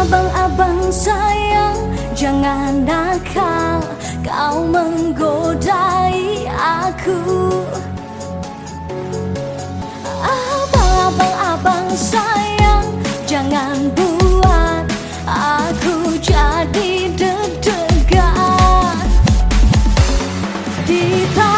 Abang-abang sayang Jangan nakal. Kau menggodai aku. Abang-abang abang sayang 더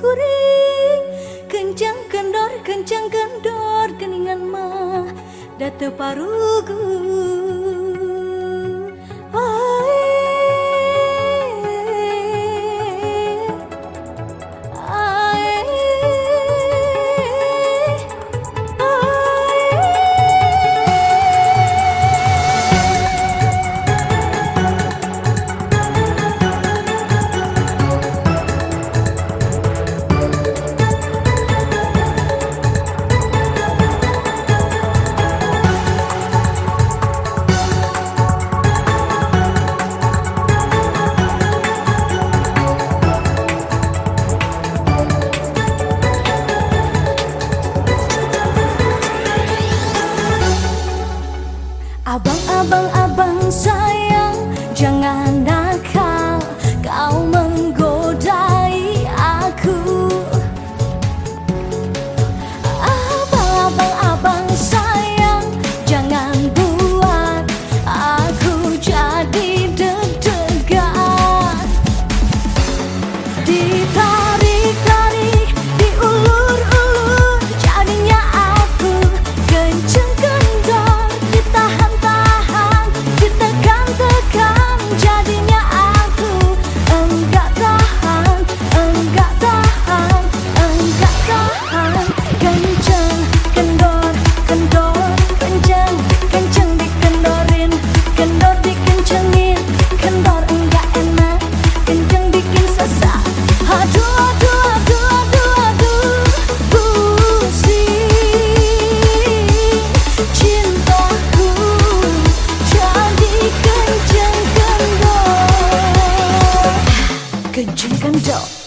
Kuring. Kencang kendor, kencang kendor Keningan mah. Date parugu abang sayang Jangan Digital.